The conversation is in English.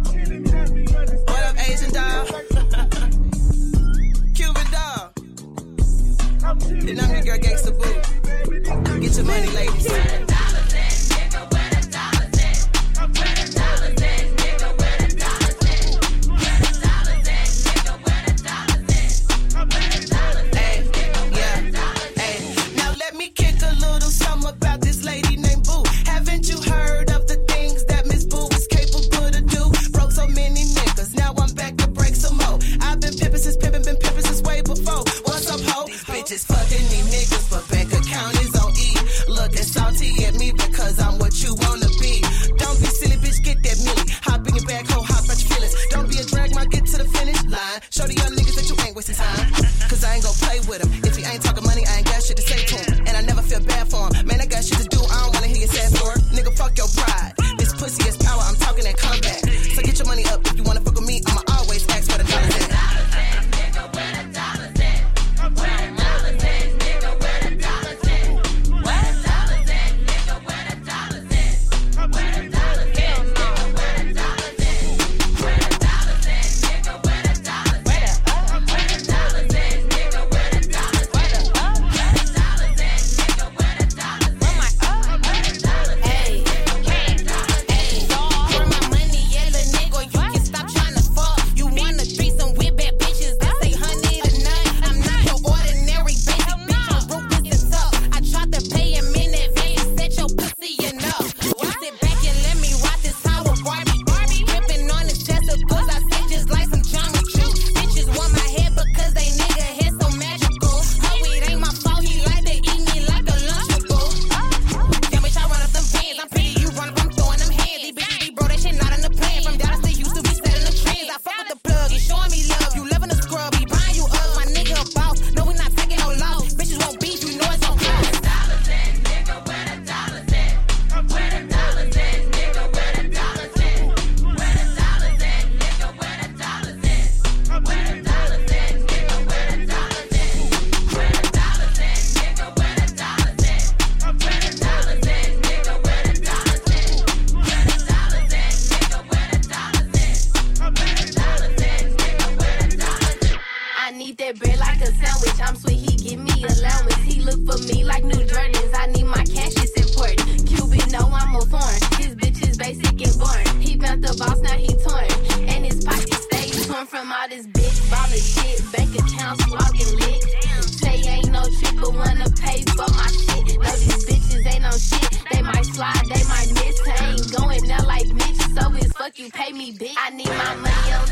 What up, Asian? Cuban I'm your girl, Gangsta Boo. Get your money, ladies. Bitches fucking these niggas, but bank account is on E. Looking salty at me because I'm what you wanna be. Don't be silly, bitch, get that milli. Hop in your bag, ho, hop out your feelings. Don't be a drag, my get to the finish line. Show the young niggas that you ain't wasting time. Cause I ain't gon' play with him. If he ain't talking money, I ain't got shit to say to him. And I never feel bad for him. Man, I got shit to do, I don't wanna hear your sad story. Bread like a sandwich. I'm sweet, he give me allowance. He look for me like new Jordans. I need my cash, it's important. Cuban know I'm a foreign. His bitch is basic and boring. He found the boss, now he torn. And his pockets stay torn from all this big baller shit. Bank accounts walking lit. Say ain't no trick, but wanna pay for my shit. No, these bitches ain't no shit. They might slide, they might miss. I ain't going out like Mitch, so it's fuck you, pay me, bitch. I need my money.